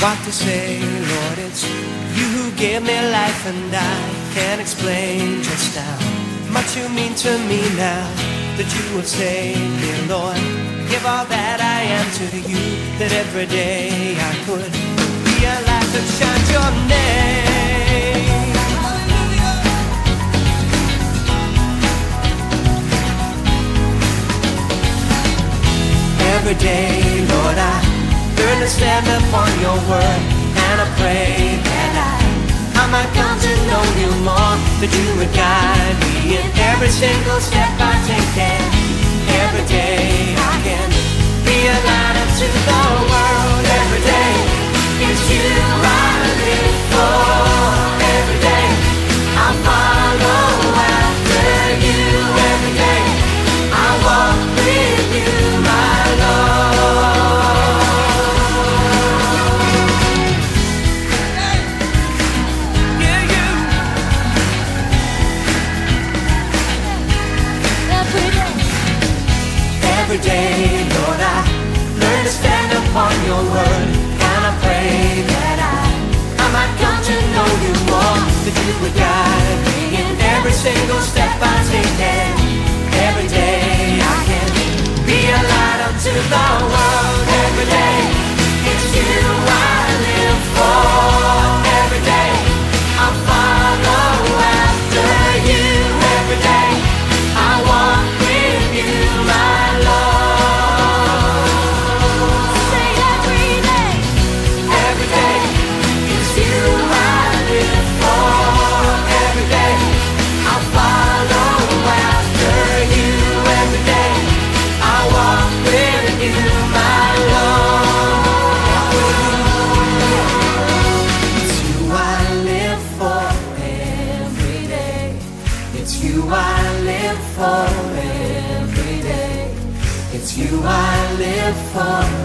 what to say, Lord. It's you who gave me life, and I can't explain just how much you mean to me now that you have saved me, Lord. Give all that I am to you, that every day I could be a light that shines your name. Every day, stand upon your word, and I pray that I, I might come to know you more, that you would guide me in every single step I take, and every day I can be a light unto the world. Every day, Lord, I learn to stand upon your word, and I pray that I, I might come to know you more, that you would guide me in every single step I take, for